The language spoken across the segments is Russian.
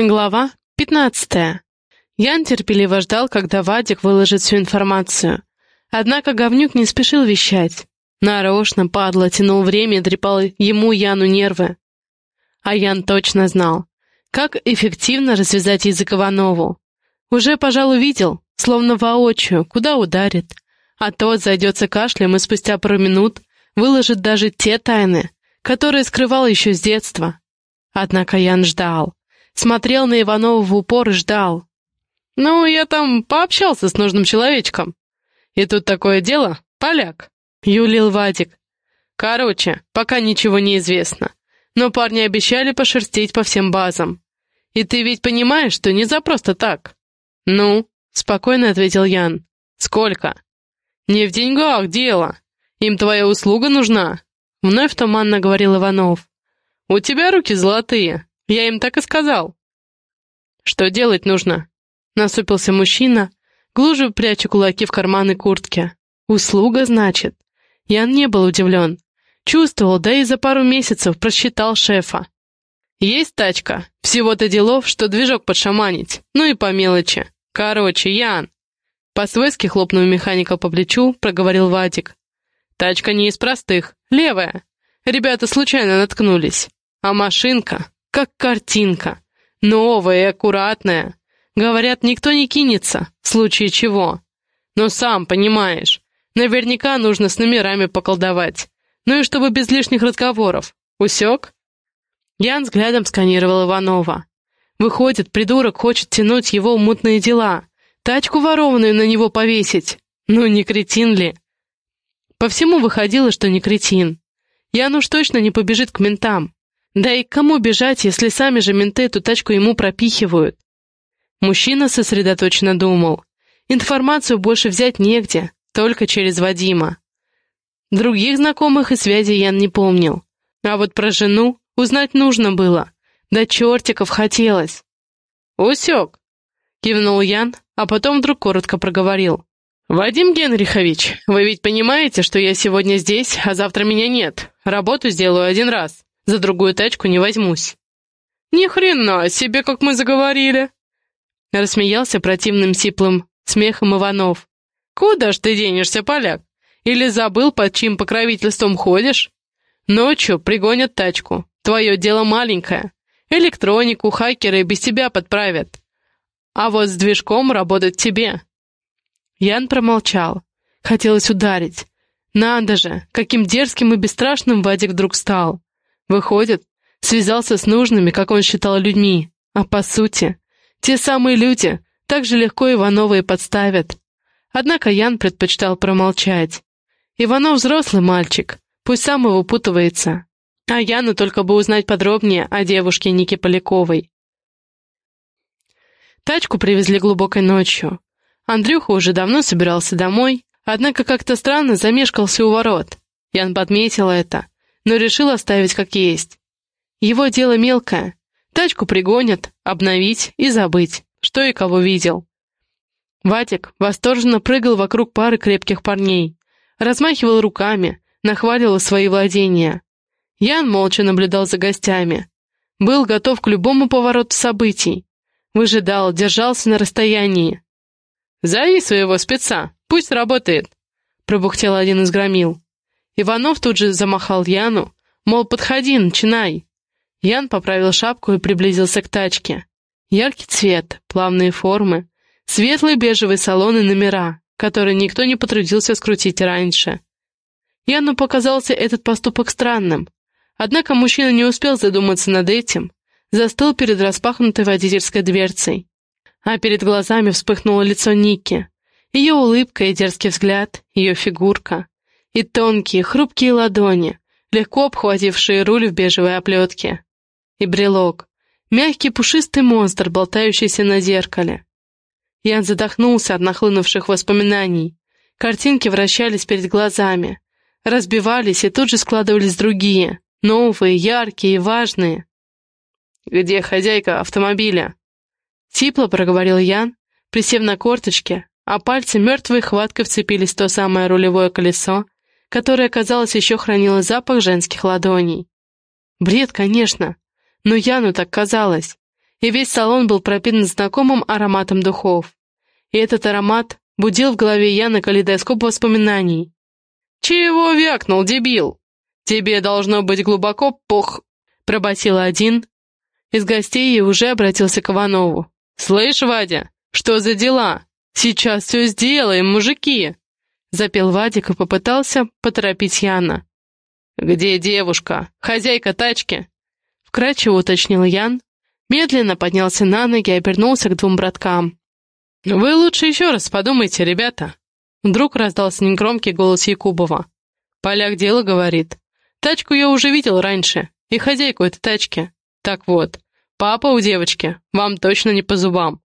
Глава 15. Ян терпеливо ждал, когда Вадик выложит всю информацию. Однако говнюк не спешил вещать. Нарочно, падла, тянул время и трепал ему, Яну, нервы. А Ян точно знал, как эффективно развязать язык Иванову. Уже, пожалуй, видел, словно воочию, куда ударит. А тот зайдется кашлем и спустя пару минут выложит даже те тайны, которые скрывал еще с детства. Однако Ян ждал смотрел на Иванова в упор и ждал. «Ну, я там пообщался с нужным человечком. И тут такое дело, поляк», — юлил Вадик. «Короче, пока ничего не известно, но парни обещали пошерстить по всем базам. И ты ведь понимаешь, что не за просто так?» «Ну», — спокойно ответил Ян. «Сколько?» «Не в деньгах дело. Им твоя услуга нужна», — вновь туманно говорил Иванов. «У тебя руки золотые, я им так и сказал. Что делать нужно? Насупился мужчина, глубже пряча кулаки в карманы куртки. Услуга, значит? Ян не был удивлен. Чувствовал, да и за пару месяцев просчитал шефа. Есть тачка, всего-то делов, что движок подшаманить, ну и по мелочи. Короче, Ян. По-свойски хлопнув механика по плечу, проговорил Вадик. Тачка не из простых, левая. Ребята случайно наткнулись. А машинка как картинка. Новая и аккуратная. Говорят, никто не кинется, в случае чего. Но сам понимаешь, наверняка нужно с номерами поколдовать. Ну и чтобы без лишних разговоров. Усек? Ян взглядом сканировал Иванова. Выходит, придурок хочет тянуть его в мутные дела. Тачку ворованную на него повесить. Ну, не кретин ли? По всему выходило, что не кретин. Ян уж точно не побежит к ментам. Да и к кому бежать, если сами же менты эту тачку ему пропихивают? Мужчина сосредоточенно думал. Информацию больше взять негде, только через Вадима. Других знакомых и связей Ян не помнил. А вот про жену узнать нужно было. Да чертиков хотелось. «Усек!» — кивнул Ян, а потом вдруг коротко проговорил. «Вадим Генрихович, вы ведь понимаете, что я сегодня здесь, а завтра меня нет. Работу сделаю один раз. За другую тачку не возьмусь». «Ни хрена себе, как мы заговорили!» Рассмеялся противным сиплым смехом Иванов. «Куда ж ты денешься, поляк? Или забыл, под чьим покровительством ходишь? Ночью пригонят тачку. Твое дело маленькое. Электронику, хакеры без тебя подправят. А вот с движком работать тебе». Ян промолчал. Хотелось ударить. Надо же, каким дерзким и бесстрашным Вадик вдруг стал. Выходит, связался с нужными, как он считал, людьми. А по сути, те самые люди так же легко Иванова и подставят. Однако Ян предпочитал промолчать. Иванов взрослый мальчик, пусть сам его выпутывается. А Яну только бы узнать подробнее о девушке Нике Поляковой. Тачку привезли глубокой ночью. Андрюха уже давно собирался домой, однако как-то странно замешкался у ворот. Ян подметил это но решил оставить как есть. Его дело мелкое. Тачку пригонят, обновить и забыть, что и кого видел. Ватик восторженно прыгал вокруг пары крепких парней, размахивал руками, нахваливал свои владения. Ян молча наблюдал за гостями. Был готов к любому повороту событий. Выжидал, держался на расстоянии. «Зови своего спеца, пусть работает», — пробухтел один из громил. Иванов тут же замахал Яну, мол, подходи, начинай. Ян поправил шапку и приблизился к тачке. Яркий цвет, плавные формы, светлый бежевый салон и номера, которые никто не потрудился скрутить раньше. Яну показался этот поступок странным, однако мужчина не успел задуматься над этим, застыл перед распахнутой водительской дверцей. А перед глазами вспыхнуло лицо Ники, ее улыбка и дерзкий взгляд, ее фигурка и тонкие, хрупкие ладони, легко обхватившие руль в бежевой оплетке. И брелок, мягкий пушистый монстр, болтающийся на зеркале. Ян задохнулся от нахлынувших воспоминаний. Картинки вращались перед глазами, разбивались и тут же складывались другие, новые, яркие и важные. «Где хозяйка автомобиля?» Типло проговорил Ян, присев на корточки, а пальцы мертвой хваткой вцепились в то самое рулевое колесо, которая, казалось, еще хранила запах женских ладоней. Бред, конечно, но Яну так казалось. и весь салон был пропитан знакомым ароматом духов. И этот аромат будил в голове Яна калейдоскоп воспоминаний. «Чего вякнул, дебил? Тебе должно быть глубоко пох...» — пробасил один. Из гостей и уже обратился к Иванову. «Слышь, Вадя, что за дела? Сейчас все сделаем, мужики!» Запел Вадик и попытался поторопить Яна. «Где девушка? Хозяйка тачки?» Вкратчиво уточнил Ян, медленно поднялся на ноги и обернулся к двум браткам. «Вы лучше еще раз подумайте, ребята!» Вдруг раздался негромкий голос Якубова. «Поляк дело говорит. Тачку я уже видел раньше, и хозяйку этой тачки. Так вот, папа у девочки, вам точно не по зубам».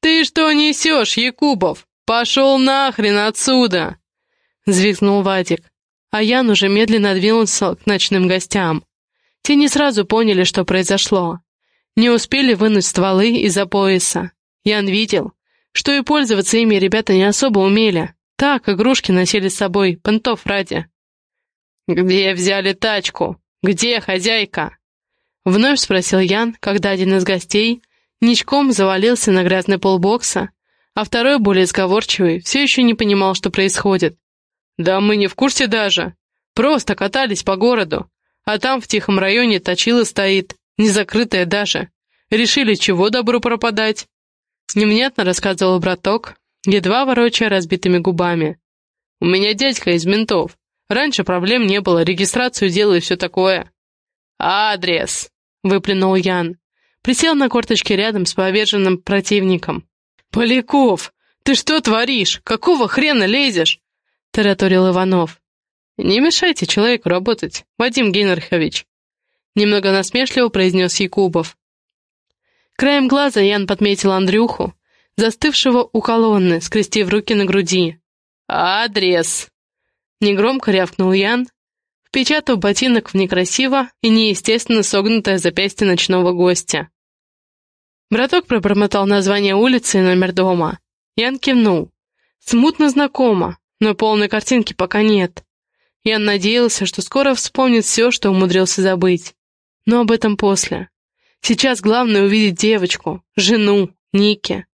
«Ты что несешь, Якубов? Пошел нахрен отсюда!» Звикнул Вадик, а Ян уже медленно двинулся к ночным гостям. Те не сразу поняли, что произошло. Не успели вынуть стволы из-за пояса. Ян видел, что и пользоваться ими ребята не особо умели. Так, игрушки носили с собой, понтов ради. «Где взяли тачку? Где хозяйка?» Вновь спросил Ян, когда один из гостей ничком завалился на грязный пол бокса, а второй, более сговорчивый, все еще не понимал, что происходит. «Да мы не в курсе даже. Просто катались по городу, а там в тихом районе точила стоит, не закрытая даже. Решили, чего добру пропадать?» Невнятно рассказывал браток, едва ворочая разбитыми губами. «У меня дядька из ментов. Раньше проблем не было, регистрацию делаю и все такое». «Адрес!» — выплюнул Ян. Присел на корточки рядом с поверженным противником. «Поляков, ты что творишь? Какого хрена лезешь?» — тараторил Иванов. «Не мешайте человеку работать, Вадим Генрихович», — немного насмешливо произнес Якубов. Краем глаза Ян подметил Андрюху, застывшего у колонны, скрестив руки на груди. «Адрес!» Негромко рявкнул Ян, впечатав ботинок в некрасиво и неестественно согнутое запястье ночного гостя. Браток пробормотал название улицы и номер дома. Ян кивнул. Смутно знакомо, но полной картинки пока нет. Ян надеялся, что скоро вспомнит все, что умудрился забыть. Но об этом после. Сейчас главное увидеть девочку, жену, Ники.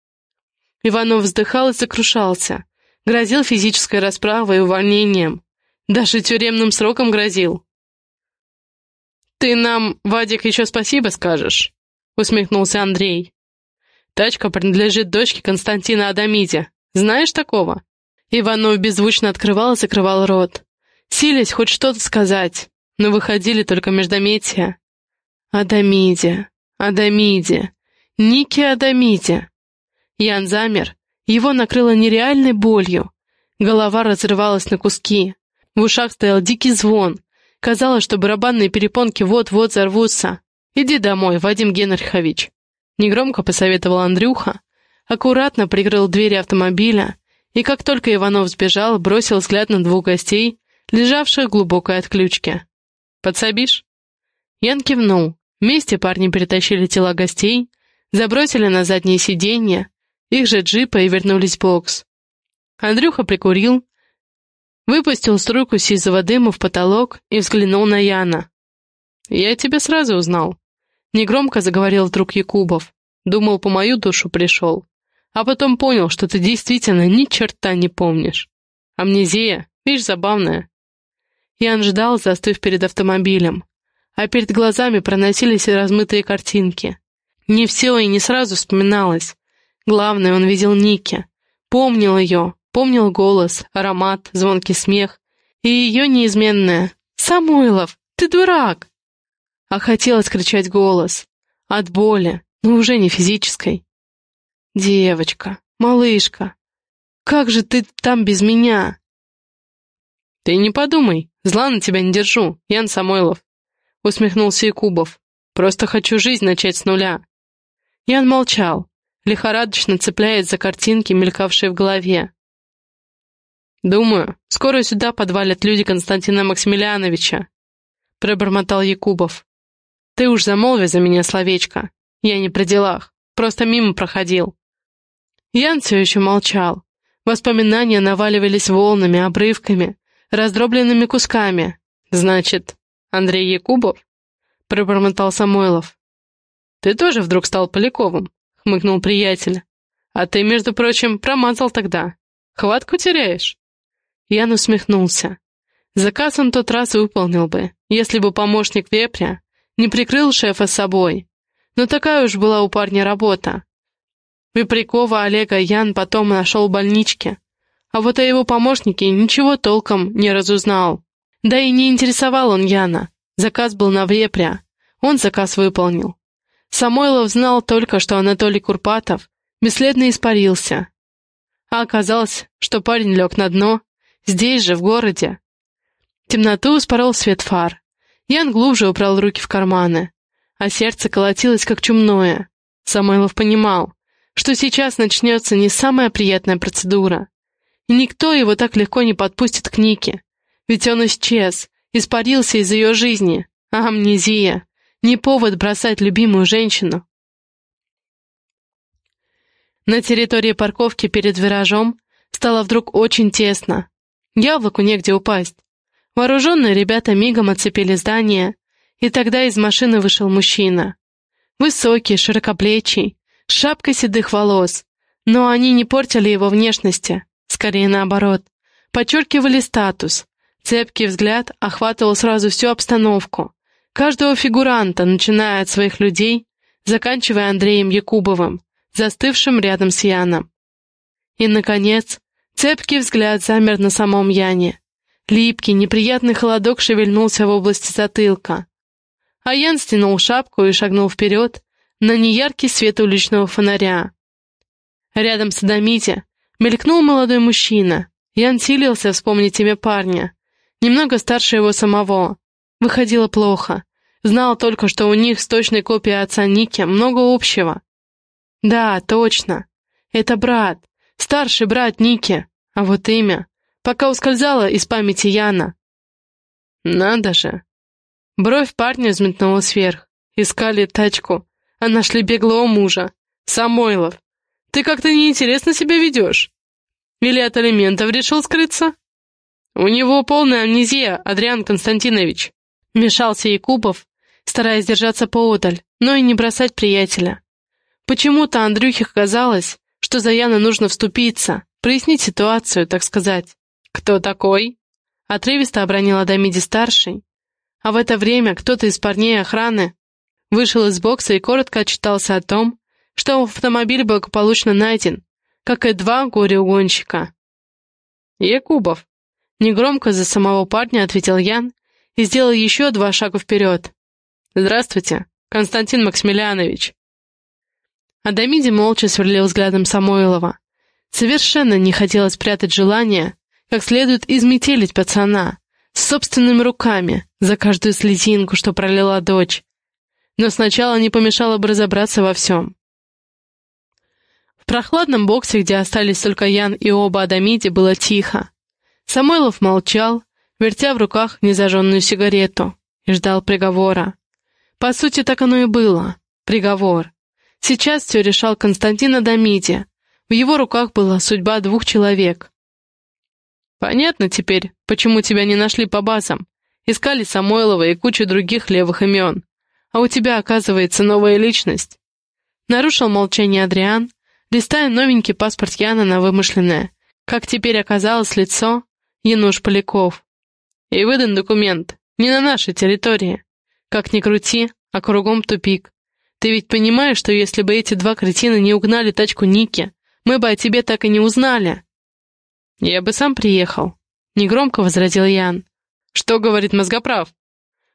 Иванов вздыхал и сокрушался. Грозил физической расправой и увольнением. Даже тюремным сроком грозил. «Ты нам, Вадик, еще спасибо скажешь?» — усмехнулся Андрей. «Тачка принадлежит дочке Константина Адамиде. Знаешь такого?» Иванов беззвучно открывал и закрывал рот. Сились хоть что-то сказать, но выходили только междометия. «Адамиде, Адамиде, Ники Адамиде». Ян замер, его накрыло нереальной болью. Голова разрывалась на куски. В ушах стоял дикий звон. Казалось, что барабанные перепонки вот-вот взорвутся. «Иди домой, Вадим Генрихович», — негромко посоветовал Андрюха, аккуратно прикрыл двери автомобиля, и как только Иванов сбежал, бросил взгляд на двух гостей, лежавших в глубокой отключке. «Подсобишь?» Ян кивнул. Вместе парни перетащили тела гостей, забросили на заднее сиденье, их же джипа и вернулись в бокс. Андрюха прикурил, Выпустил струйку сизого дыма в потолок и взглянул на Яна. «Я тебя сразу узнал», — негромко заговорил вдруг Якубов. «Думал, по мою душу пришел. А потом понял, что ты действительно ни черта не помнишь. Амнезия, видишь, забавная». Ян ждал, застыв перед автомобилем. А перед глазами проносились размытые картинки. Не все и не сразу вспоминалось. Главное, он видел Ники. Помнил ее, Помнил голос, аромат, звонкий смех и ее неизменное «Самойлов, ты дурак!» А хотелось кричать голос. От боли, но уже не физической. «Девочка, малышка, как же ты там без меня?» «Ты не подумай, зла на тебя не держу, Ян Самойлов», — усмехнулся Якубов. «Просто хочу жизнь начать с нуля». Ян молчал, лихорадочно цепляясь за картинки, мелькавшие в голове. «Думаю, скоро сюда подвалят люди Константина Максимилиановича», — пробормотал Якубов. «Ты уж замолви за меня словечко. Я не при делах, просто мимо проходил». Ян все еще молчал. Воспоминания наваливались волнами, обрывками, раздробленными кусками. «Значит, Андрей Якубов?» — пробормотал Самойлов. «Ты тоже вдруг стал Поляковым», — хмыкнул приятель. «А ты, между прочим, промазал тогда. Хватку теряешь?» Ян усмехнулся. Заказ он тот раз выполнил бы, если бы помощник вепря не прикрыл шефа собой. Но такая уж была у парня работа. Вепрякова Олега Ян потом нашел в больничке, а вот о его помощнике ничего толком не разузнал. Да и не интересовал он Яна. Заказ был на вепря. Он заказ выполнил. Самойлов знал только, что Анатолий Курпатов бесследно испарился. А оказалось, что парень лег на дно, здесь же, в городе. Темноту успорол свет фар. Ян глубже убрал руки в карманы, а сердце колотилось, как чумное. Самойлов понимал, что сейчас начнется не самая приятная процедура. И никто его так легко не подпустит к Нике, ведь он исчез, испарился из ее жизни, а амнезия — не повод бросать любимую женщину. На территории парковки перед виражом стало вдруг очень тесно. Яблоку негде упасть. Вооруженные ребята мигом оцепили здание, и тогда из машины вышел мужчина. Высокий, широкоплечий, с шапкой седых волос, но они не портили его внешности, скорее наоборот, подчеркивали статус, Цепкий взгляд охватывал сразу всю обстановку, каждого фигуранта, начиная от своих людей, заканчивая Андреем Якубовым, застывшим рядом с Яном. И, наконец, цепкий взгляд замер на самом Яне. Липкий, неприятный холодок шевельнулся в области затылка. А Ян стянул шапку и шагнул вперед на неяркий свет уличного фонаря. Рядом с Адамите мелькнул молодой мужчина. Ян силился вспомнить имя парня. Немного старше его самого. Выходило плохо. Знал только, что у них с точной копией отца Ники много общего. Да, точно. Это брат. Старший брат Ники. А вот имя. Пока ускользало из памяти Яна. Надо же. Бровь парня взметнулась вверх. Искали тачку, а нашли беглого мужа. Самойлов. Ты как-то неинтересно себя ведешь. Или от алиментов решил скрыться? «У него полная амнезия, Адриан Константинович», — вмешался Якубов, стараясь держаться поодаль, но и не бросать приятеля. Почему-то Андрюхе казалось, что за Яна нужно вступиться, прояснить ситуацию, так сказать. «Кто такой?» — отрывисто обронил Адамиди-старший. А в это время кто-то из парней охраны вышел из бокса и коротко отчитался о том, что автомобиль благополучно найден, как и два горе-угонщика. «Якубов, Негромко за самого парня ответил Ян и сделал еще два шага вперед. «Здравствуйте, Константин Максимилианович». Адамиди молча сверлил взглядом Самойлова. Совершенно не хотелось прятать желание, как следует изметелить пацана, с собственными руками, за каждую слезинку, что пролила дочь. Но сначала не помешало бы разобраться во всем. В прохладном боксе, где остались только Ян и оба Адамиди, было тихо. Самойлов молчал, вертя в руках незажженную сигарету, и ждал приговора. По сути, так оно и было. Приговор. Сейчас все решал Константин Адамиди. В его руках была судьба двух человек. «Понятно теперь, почему тебя не нашли по базам. Искали Самойлова и кучу других левых имен. А у тебя, оказывается, новая личность». Нарушил молчание Адриан, листая новенький паспорт Яна на вымышленное. Как теперь оказалось лицо, Януш Поляков. И выдан документ. Не на нашей территории. Как ни крути, а кругом тупик. Ты ведь понимаешь, что если бы эти два кретина не угнали тачку Ники, мы бы о тебе так и не узнали. Я бы сам приехал. Негромко возразил Ян. Что говорит мозгоправ?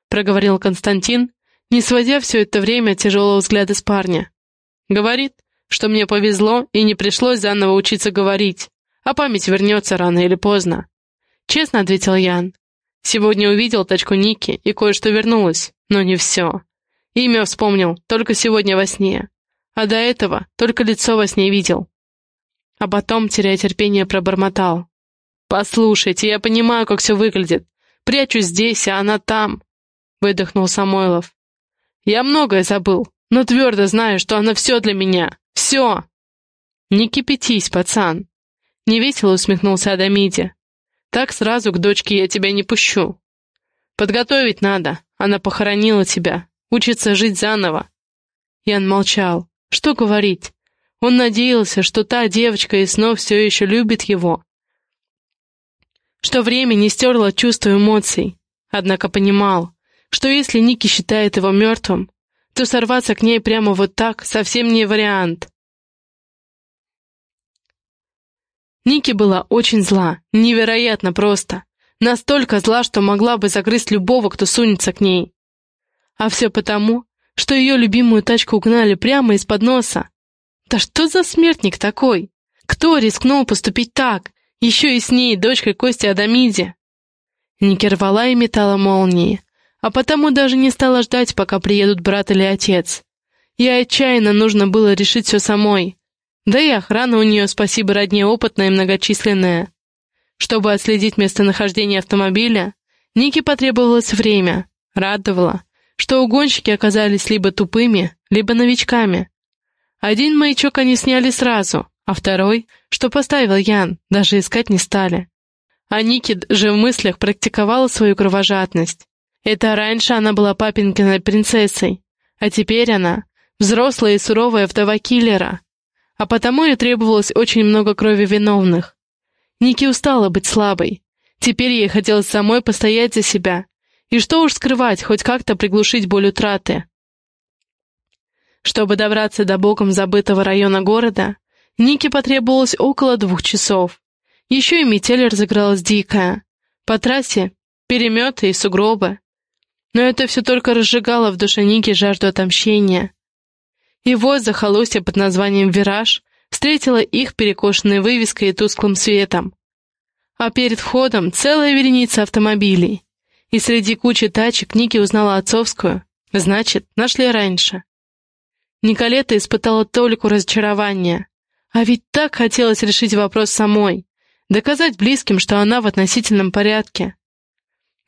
Проговорил Константин, не сводя все это время тяжелого взгляда с парня. Говорит, что мне повезло и не пришлось заново учиться говорить, а память вернется рано или поздно. Честно ответил Ян. Сегодня увидел тачку Ники и кое-что вернулось, но не все. Имя вспомнил только сегодня во сне. А до этого только лицо во сне видел. А потом, теряя терпение, пробормотал. «Послушайте, я понимаю, как все выглядит. Прячусь здесь, а она там», — выдохнул Самойлов. «Я многое забыл, но твердо знаю, что она все для меня. Все!» «Не кипятись, пацан!» — невесело усмехнулся Адамиди. Так сразу к дочке я тебя не пущу. Подготовить надо, она похоронила тебя, учится жить заново. Ян молчал. Что говорить? Он надеялся, что та девочка из снов все еще любит его. Что время не стерло чувства эмоций. Однако понимал, что если Ники считает его мертвым, то сорваться к ней прямо вот так совсем не вариант. Ники была очень зла, невероятно просто. Настолько зла, что могла бы загрызть любого, кто сунется к ней. А все потому, что ее любимую тачку угнали прямо из-под носа. Да что за смертник такой? Кто рискнул поступить так? Еще и с ней, дочкой Кости Адамиди. Ники рвала и метала молнии, а потому даже не стала ждать, пока приедут брат или отец. Ей отчаянно нужно было решить все самой. Да и охрана у нее, спасибо родне, опытная и многочисленная. Чтобы отследить местонахождение автомобиля, Нике потребовалось время. Радовало, что угонщики оказались либо тупыми, либо новичками. Один маячок они сняли сразу, а второй, что поставил Ян, даже искать не стали. А Ники же в мыслях практиковала свою кровожадность. Это раньше она была папинкиной принцессой, а теперь она взрослая и суровая вдова киллера. А потому и требовалось очень много крови виновных. Ники устала быть слабой. Теперь ей хотелось самой постоять за себя. И что уж скрывать, хоть как-то приглушить боль утраты. Чтобы добраться до боком забытого района города, Нике потребовалось около двух часов. Еще и метель разыгралась дикая. По трассе переметы и сугробы. Но это все только разжигало в душе Ники жажду отомщения. И вот захолустье под названием «Вираж» встретила их перекошенной вывеской и тусклым светом. А перед входом целая вереница автомобилей. И среди кучи тачек Ники узнала отцовскую. Значит, нашли раньше. Николета испытала только разочарования. А ведь так хотелось решить вопрос самой. Доказать близким, что она в относительном порядке.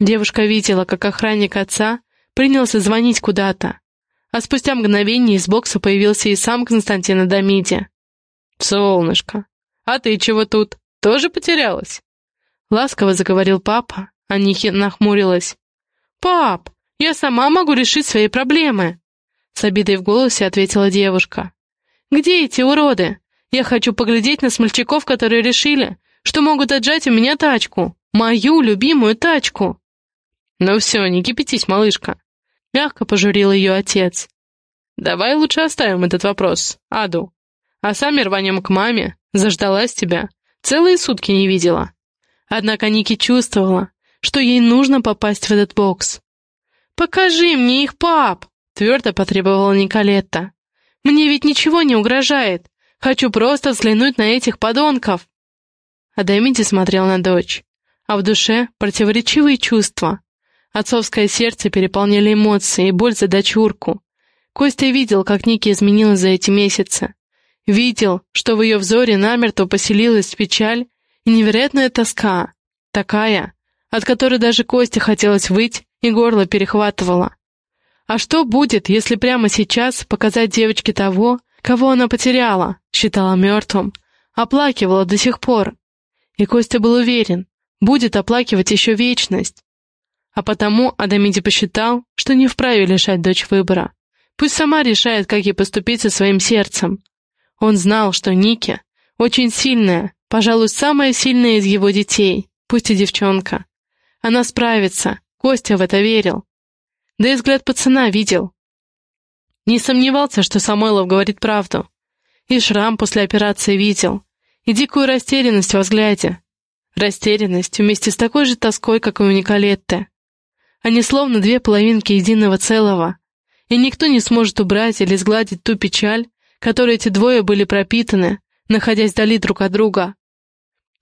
Девушка видела, как охранник отца принялся звонить куда-то. А спустя мгновение из бокса появился и сам Константин Адамиди. «Солнышко, а ты чего тут? Тоже потерялась?» Ласково заговорил папа, а Нихи нахмурилась. «Пап, я сама могу решить свои проблемы!» С обидой в голосе ответила девушка. «Где эти уроды? Я хочу поглядеть на смельчаков, которые решили, что могут отжать у меня тачку. Мою любимую тачку!» «Ну все, не кипятись, малышка!» Мягко пожурил ее отец. «Давай лучше оставим этот вопрос, Аду а сами рванем к маме, заждалась тебя, целые сутки не видела. Однако Ники чувствовала, что ей нужно попасть в этот бокс. «Покажи мне их, пап!» — твердо потребовала Николетта. «Мне ведь ничего не угрожает. Хочу просто взглянуть на этих подонков!» Адамиди смотрел на дочь, а в душе противоречивые чувства. Отцовское сердце переполняли эмоции и боль за дочурку. Костя видел, как Ники изменилась за эти месяцы. Видел, что в ее взоре намертво поселилась печаль и невероятная тоска, такая, от которой даже Косте хотелось выть и горло перехватывало. А что будет, если прямо сейчас показать девочке того, кого она потеряла, считала мертвым, оплакивала до сих пор? И Костя был уверен, будет оплакивать еще вечность. А потому Адамиди посчитал, что не вправе лишать дочь выбора. Пусть сама решает, как ей поступить со своим сердцем. Он знал, что Ники очень сильная, пожалуй, самая сильная из его детей, пусть и девчонка. Она справится, Костя в это верил. Да и взгляд пацана видел. Не сомневался, что Самойлов говорит правду. И шрам после операции видел, и дикую растерянность во взгляде. Растерянность вместе с такой же тоской, как и у Николетты. Они словно две половинки единого целого, и никто не сможет убрать или сгладить ту печаль, которой эти двое были пропитаны, находясь вдали друг от друга.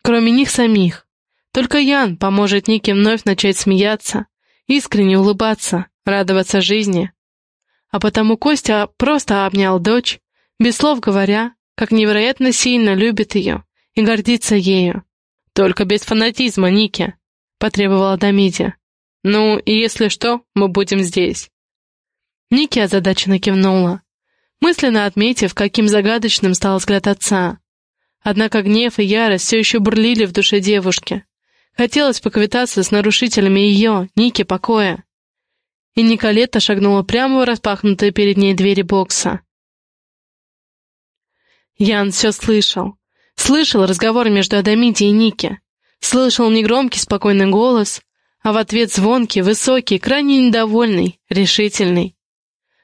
Кроме них самих. Только Ян поможет Нике вновь начать смеяться, искренне улыбаться, радоваться жизни. А потому Костя просто обнял дочь, без слов говоря, как невероятно сильно любит ее и гордится ею. «Только без фанатизма, Ники», — потребовала Дамиди. «Ну, и если что, мы будем здесь». Ники озадаченно кивнула мысленно отметив, каким загадочным стал взгляд отца. Однако гнев и ярость все еще бурлили в душе девушки. Хотелось поквитаться с нарушителями ее, Ники, покоя. И Николета шагнула прямо в распахнутые перед ней двери бокса. Ян все слышал. Слышал разговор между Адамити и Ники. Слышал негромкий спокойный голос, а в ответ звонкий, высокий, крайне недовольный, решительный.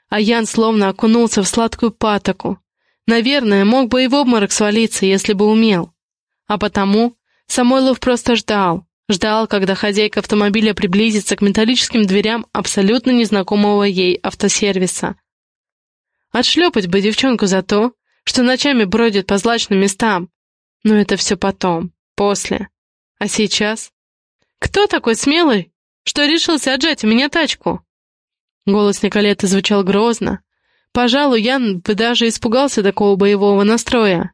А Ян словно окунулся в сладкую патоку. Наверное, мог бы и в обморок свалиться, если бы умел. А потому Самойлов просто ждал, ждал, когда хозяйка автомобиля приблизится к металлическим дверям абсолютно незнакомого ей автосервиса. Отшлепать бы девчонку за то, что ночами бродит по злачным местам. Но это все потом, после. А сейчас? Кто такой смелый, что решился отжать у меня тачку? Голос Николеты звучал грозно. Пожалуй, Ян бы даже испугался такого боевого настроя.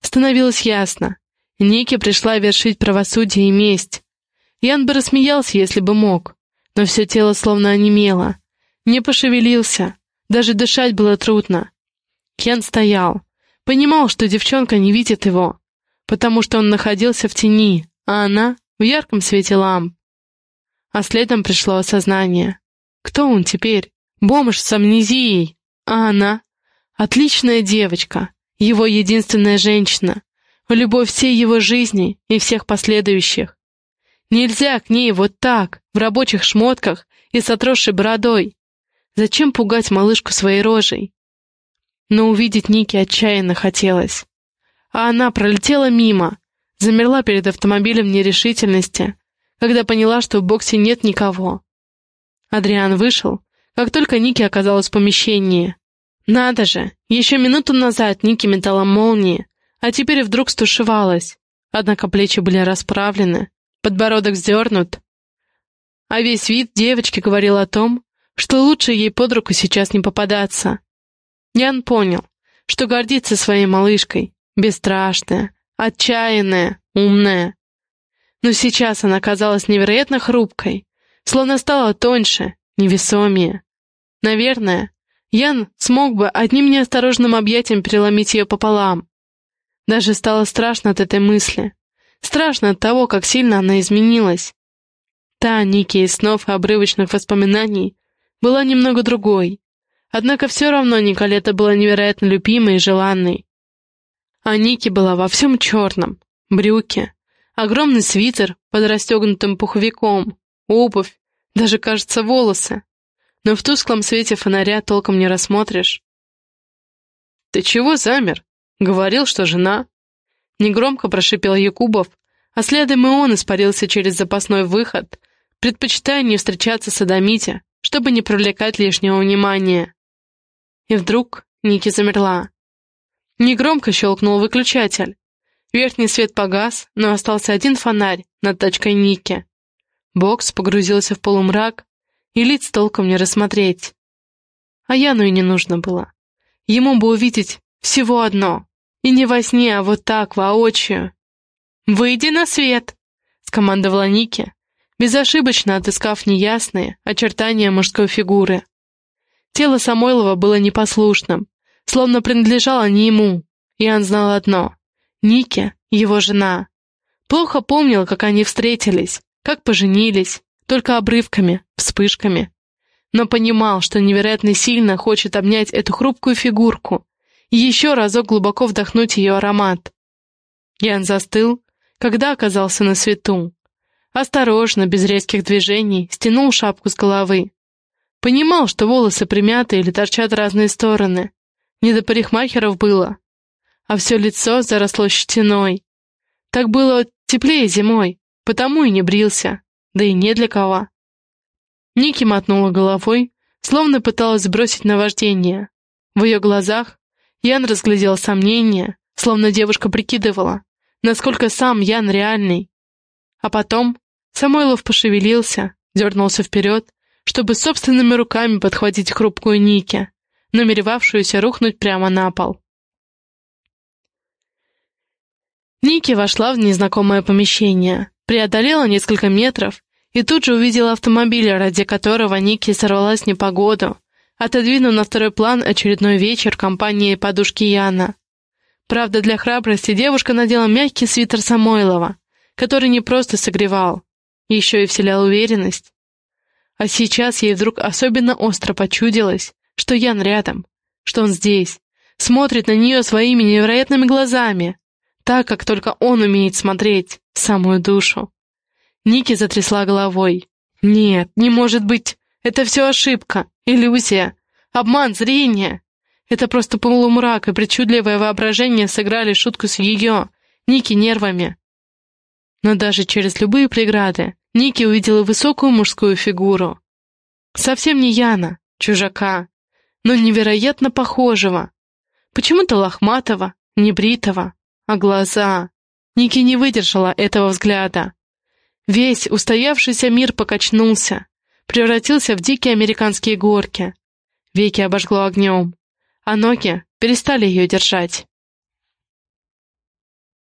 Становилось ясно. Нике пришла вершить правосудие и месть. Ян бы рассмеялся, если бы мог, но все тело словно онемело. Не пошевелился, даже дышать было трудно. Ян стоял, понимал, что девчонка не видит его, потому что он находился в тени, а она — в ярком свете ламп. А следом пришло осознание. Кто он теперь? Бомж с амнезией. А она? Отличная девочка, его единственная женщина, любовь всей его жизни и всех последующих. Нельзя к ней вот так, в рабочих шмотках и с отросшей бородой. Зачем пугать малышку своей рожей? Но увидеть Ники отчаянно хотелось. А она пролетела мимо, замерла перед автомобилем нерешительности, когда поняла, что в боксе нет никого. Адриан вышел, как только Ники оказалась в помещении. Надо же, еще минуту назад Ники метала молнии, а теперь вдруг стушевалась. Однако плечи были расправлены, подбородок сдернут. А весь вид девочки говорил о том, что лучше ей под руку сейчас не попадаться. Ян понял, что гордится своей малышкой, бесстрашная, отчаянная, умная. Но сейчас она казалась невероятно хрупкой, словно стала тоньше, невесомее. Наверное, Ян смог бы одним неосторожным объятием переломить ее пополам, даже стало страшно от этой мысли. Страшно от того, как сильно она изменилась. Та Ники из снов и обрывочных воспоминаний была немного другой. Однако все равно Николета была невероятно любимой и желанной. А Ники была во всем черном. Брюки, огромный свитер под расстегнутым пуховиком, обувь, даже, кажется, волосы. Но в тусклом свете фонаря толком не рассмотришь. «Ты чего замер?» Говорил, что жена. Негромко прошипел Якубов, а следом и он испарился через запасной выход, предпочитая не встречаться с Адамите, чтобы не привлекать лишнего внимания. И вдруг Ники замерла. Негромко щелкнул выключатель. Верхний свет погас, но остался один фонарь над тачкой Ники. Бокс погрузился в полумрак, и лиц толком не рассмотреть. А Яну и не нужно было. Ему бы увидеть всего одно. И не во сне, а вот так, воочию. «Выйди на свет!» — скомандовала Ники, безошибочно отыскав неясные очертания мужской фигуры. Тело Самойлова было непослушным, словно принадлежало не ему. И он знал одно — Ники — его жена. Плохо помнил, как они встретились, как поженились, только обрывками, вспышками. Но понимал, что невероятно сильно хочет обнять эту хрупкую фигурку, еще разок глубоко вдохнуть ее аромат. Ян застыл, когда оказался на свету. Осторожно, без резких движений, стянул шапку с головы. Понимал, что волосы примяты или торчат разные стороны. Не до парикмахеров было. А все лицо заросло щетиной. Так было теплее зимой, потому и не брился, да и не для кого. Ники мотнула головой, словно пыталась сбросить наваждение. В ее глазах Ян разглядел сомнение, словно девушка прикидывала, насколько сам Ян реальный. А потом Самойлов пошевелился, дернулся вперед, чтобы собственными руками подхватить хрупкую Ники, намеревавшуюся рухнуть прямо на пол. Ники вошла в незнакомое помещение, преодолела несколько метров и тут же увидела автомобиль, ради которого Ники сорвалась в непогоду, отодвинув на второй план очередной вечер компании подушки Яна. Правда, для храбрости девушка надела мягкий свитер Самойлова, который не просто согревал, еще и вселял уверенность. А сейчас ей вдруг особенно остро почудилось, что Ян рядом, что он здесь, смотрит на нее своими невероятными глазами, так, как только он умеет смотреть, в самую душу. Ники затрясла головой. «Нет, не может быть! Это все ошибка, иллюзия, обман зрения!» Это просто полумрак и причудливое воображение сыграли шутку с ее, Ники, нервами. Но даже через любые преграды Ники увидела высокую мужскую фигуру. Совсем не Яна, чужака, но невероятно похожего. Почему-то лохматого, небритого, а глаза... Ники не выдержала этого взгляда. Весь устоявшийся мир покачнулся, превратился в дикие американские горки. Веки обожгло огнем а ноги перестали ее держать.